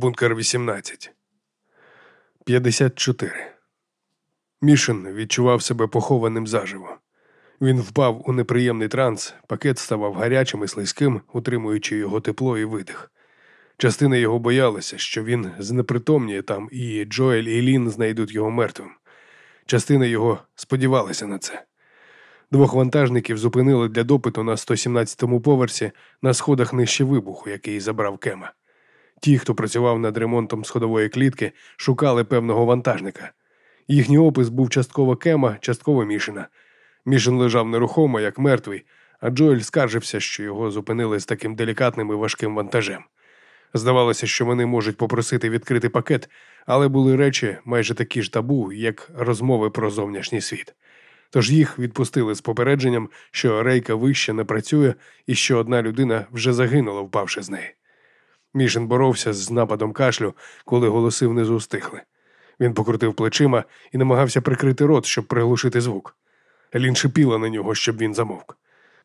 Бункер 18. 54. Мішин відчував себе похованим заживо. Він впав у неприємний транс, пакет ставав гарячим і слизьким, утримуючи його тепло і видих. Частина його боялася, що він знепритомніє там, і Джоель і Лін знайдуть його мертвим. Частина його сподівалася на це. Двох вантажників зупинили для допиту на 117-му поверсі на сходах нижче вибуху, який забрав Кема. Ті, хто працював над ремонтом сходової клітки, шукали певного вантажника. Їхній опис був частково Кема, частково Мішина. Мішин лежав нерухомо, як мертвий, а Джоель скаржився, що його зупинили з таким делікатним і важким вантажем. Здавалося, що вони можуть попросити відкрити пакет, але були речі майже такі ж табу, як розмови про зовнішній світ. Тож їх відпустили з попередженням, що рейка вище не працює і що одна людина вже загинула, впавши з неї. Мішин боровся з нападом кашлю, коли голоси внизу стихли. Він покрутив плечима і намагався прикрити рот, щоб приглушити звук. Лін шипіла на нього, щоб він замовк.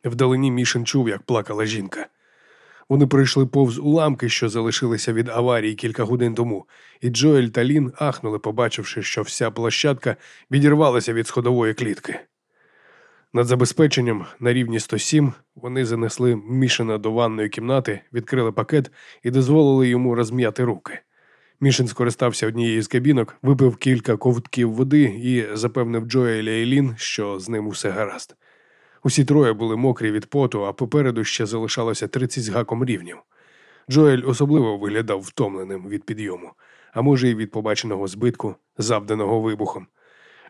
Вдалині Мішин чув, як плакала жінка. Вони пройшли повз уламки, що залишилися від аварії кілька годин тому, і Джоель та Лін ахнули, побачивши, що вся площадка відірвалася від сходової клітки. Над забезпеченням на рівні 107 вони занесли Мішина до ванної кімнати, відкрили пакет і дозволили йому розм'яти руки. Мішин скористався однією з кабінок, випив кілька ковтків води і запевнив Джоеля і Лін, що з ним усе гаразд. Усі троє були мокрі від поту, а попереду ще залишалося 30 з гаком рівнів. Джоель особливо виглядав втомленим від підйому, а може, й від побаченого збитку, завданого вибухом.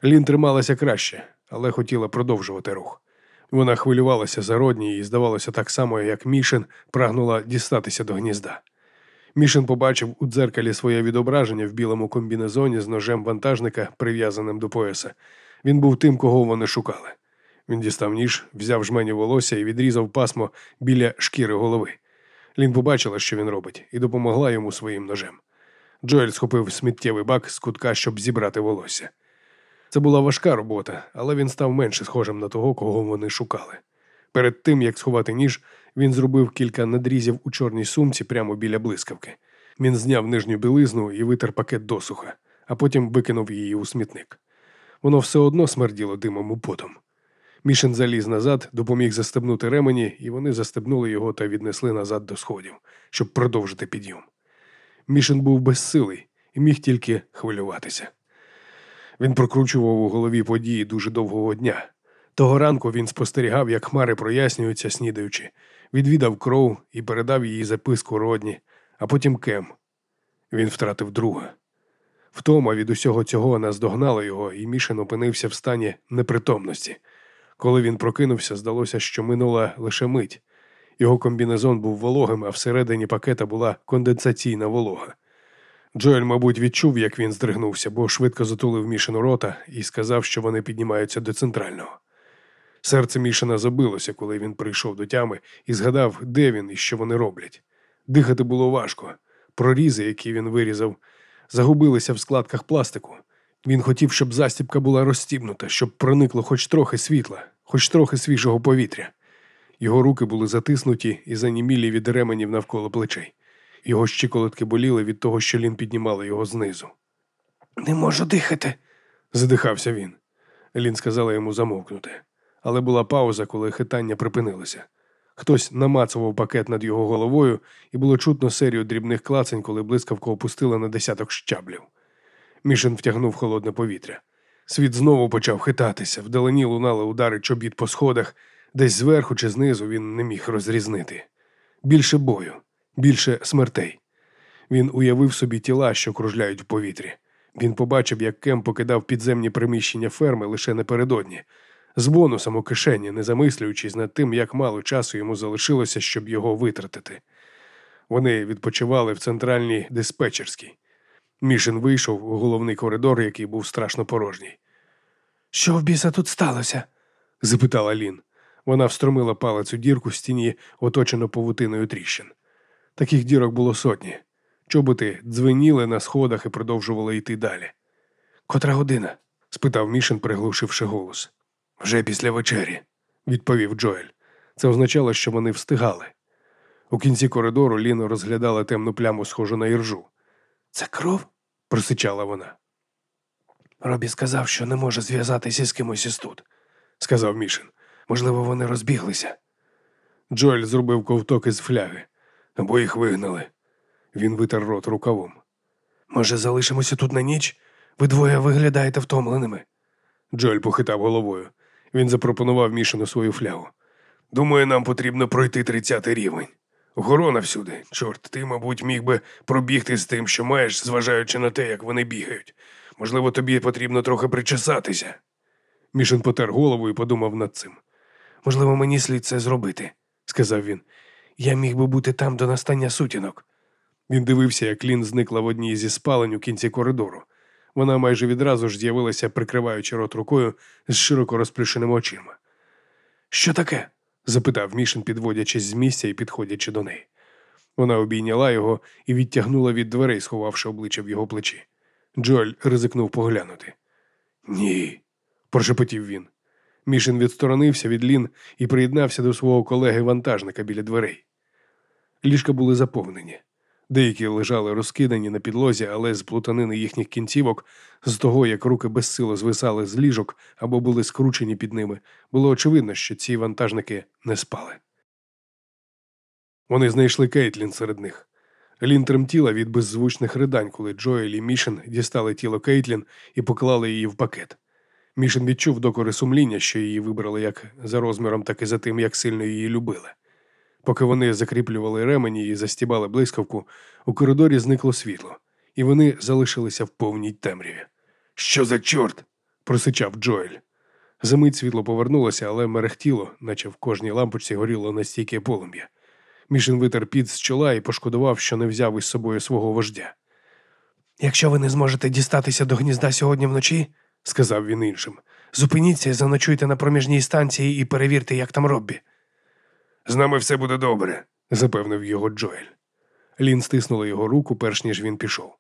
Лін трималася краще, але хотіла продовжувати рух. Вона хвилювалася за родні і, здавалося, так само, як Мішин прагнула дістатися до гнізда. Мішин побачив у дзеркалі своє відображення в білому комбінезоні з ножем вантажника, прив'язаним до пояса. Він був тим, кого вони шукали. Він дістав ніж, взяв жмені волосся і відрізав пасмо біля шкіри голови. Лін побачила, що він робить, і допомогла йому своїм ножем. Джоель схопив сміттєвий бак з кутка, щоб зібрати волосся. Це була важка робота, але він став менше схожим на того, кого вони шукали. Перед тим, як сховати ніж, він зробив кілька надрізів у чорній сумці прямо біля блискавки. Він зняв нижню білизну і витер пакет досуха, а потім викинув її у смітник. Воно все одно смерділо димом у потом. Мішин заліз назад, допоміг застебнути ремені, і вони застебнули його та віднесли назад до сходів, щоб продовжити підйом. Мішин був безсилий і міг тільки хвилюватися. Він прокручував у голові події дуже довгого дня. Того ранку він спостерігав, як хмари прояснюються, снідаючи, відвідав кров і передав її записку родні, а потім кем. Він втратив друга. Втома від усього цього наздогнала його, і Мішин опинився в стані непритомності. Коли він прокинувся, здалося, що минула лише мить. Його комбінезон був вологим, а всередині пакета була конденсаційна волога. Джоель, мабуть, відчув, як він здригнувся, бо швидко затулив Мішину рота і сказав, що вони піднімаються до центрального. Серце Мішина забилося, коли він прийшов до тями і згадав, де він і що вони роблять. Дихати було важко. Прорізи, які він вирізав, загубилися в складках пластику. Він хотів, щоб застібка була розстібнута, щоб проникло хоч трохи світла, хоч трохи свіжого повітря. Його руки були затиснуті і занімілі від ременів навколо плечей. Його щиколотки боліли від того, що Лін піднімала його знизу. Не можу дихати, задихався він. Лін сказала йому замовкнути. Але була пауза, коли хитання припинилося. Хтось намацував пакет над його головою, і було чутно серію дрібних клацень, коли блискавку опустила на десяток щаблів. Мішин втягнув холодне повітря. Світ знову почав хитатися, вдалині лунали удари чобіт по сходах, десь зверху чи знизу він не міг розрізнити. Більше бою, більше смертей. Він уявив собі тіла, що кружляють в повітрі. Він побачив, як Кем покидав підземні приміщення ферми лише напередодні, з бонусом у кишені, не замислюючись над тим, як мало часу йому залишилося, щоб його витратити. Вони відпочивали в центральній диспетчерській. Мішин вийшов у головний коридор, який був страшно порожній. Що в біса тут сталося? запитала Лін. Вона встромила палець у дірку в стіні, оточену павутиною тріщин. Таких дірок було сотні. Чоботи дзвеніли на сходах і продовжували йти далі. Котра година? спитав Мішин, приглушивши голос. Вже після вечері, відповів Джоель. Це означало, що вони встигали. У кінці коридору Ліна розглядала темну пляму, схожу на іржу. Це кров? просичала вона. Робі сказав, що не може зв'язатися з кимось із тут. сказав Мішин. Можливо, вони розбіглися. Джоель зробив ковток із фляги. Або їх вигнали. Він витер рот рукавом. Може, залишимося тут на ніч? Ви двоє виглядаєте втомленими. Джоель похитав головою. Він запропонував Мішину свою флягу. Думаю, нам потрібно пройти тридцятий рівень. Охорона всюди. Чорт, ти, мабуть, міг би пробігти з тим, що маєш, зважаючи на те, як вони бігають. Можливо, тобі потрібно трохи причесатися. Мішин потер голову і подумав над цим. Можливо, мені слід це зробити, сказав він. Я міг би бути там до настання сутінок. Він дивився, як Лін зникла в одній зі спалень у кінці коридору. Вона майже відразу ж з'явилася, прикриваючи рот рукою з широко розплющеними очима. Що таке? запитав Мішин, підводячись з місця і підходячи до неї. Вона обійняла його і відтягнула від дверей, сховавши обличчя в його плечі. Джоель ризикнув поглянути. Ні, прошепотів він. Мішин відсторонився від Лін і приєднався до свого колеги-вантажника біля дверей. Ліжка були заповнені. Деякі лежали розкидані на підлозі, але з плутанини їхніх кінцівок, з того, як руки безсило звисали з ліжок або були скручені під ними, було очевидно, що ці вантажники не спали. Вони знайшли Кейтлін серед них. Лін тремтіла від беззвучних ридань, коли Джоель і Мішин дістали тіло Кейтлін і поклали її в пакет. Мішин відчув докори сумління, що її вибрали як за розміром, так і за тим, як сильно її любили. Поки вони закріплювали ремені і застібали блискавку, у коридорі зникло світло, і вони залишилися в повній темряві. Що за чорт? просичав Джоель. Замить світло повернулося, але мерехтіло, наче в кожній лампочці горіло настійке полум'я. Мішин витер під з чола і пошкодував, що не взяв із собою свого вождя. Якщо ви не зможете дістатися до гнізда сьогодні вночі, сказав він іншим, зупиніться і заночуйте на проміжній станції і перевірте, як там Роббі. З нами все буде добре, запевнив його Джоель. Лін стиснула його руку, перш ніж він пішов.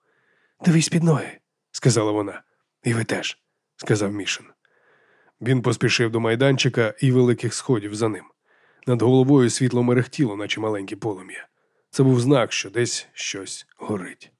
Дивись під ноги, сказала вона. І ви теж, сказав Мішин. Він поспішив до майданчика і великих сходів за ним. Над головою світло мерехтіло, наче маленьке полум'я. Це був знак, що десь щось горить.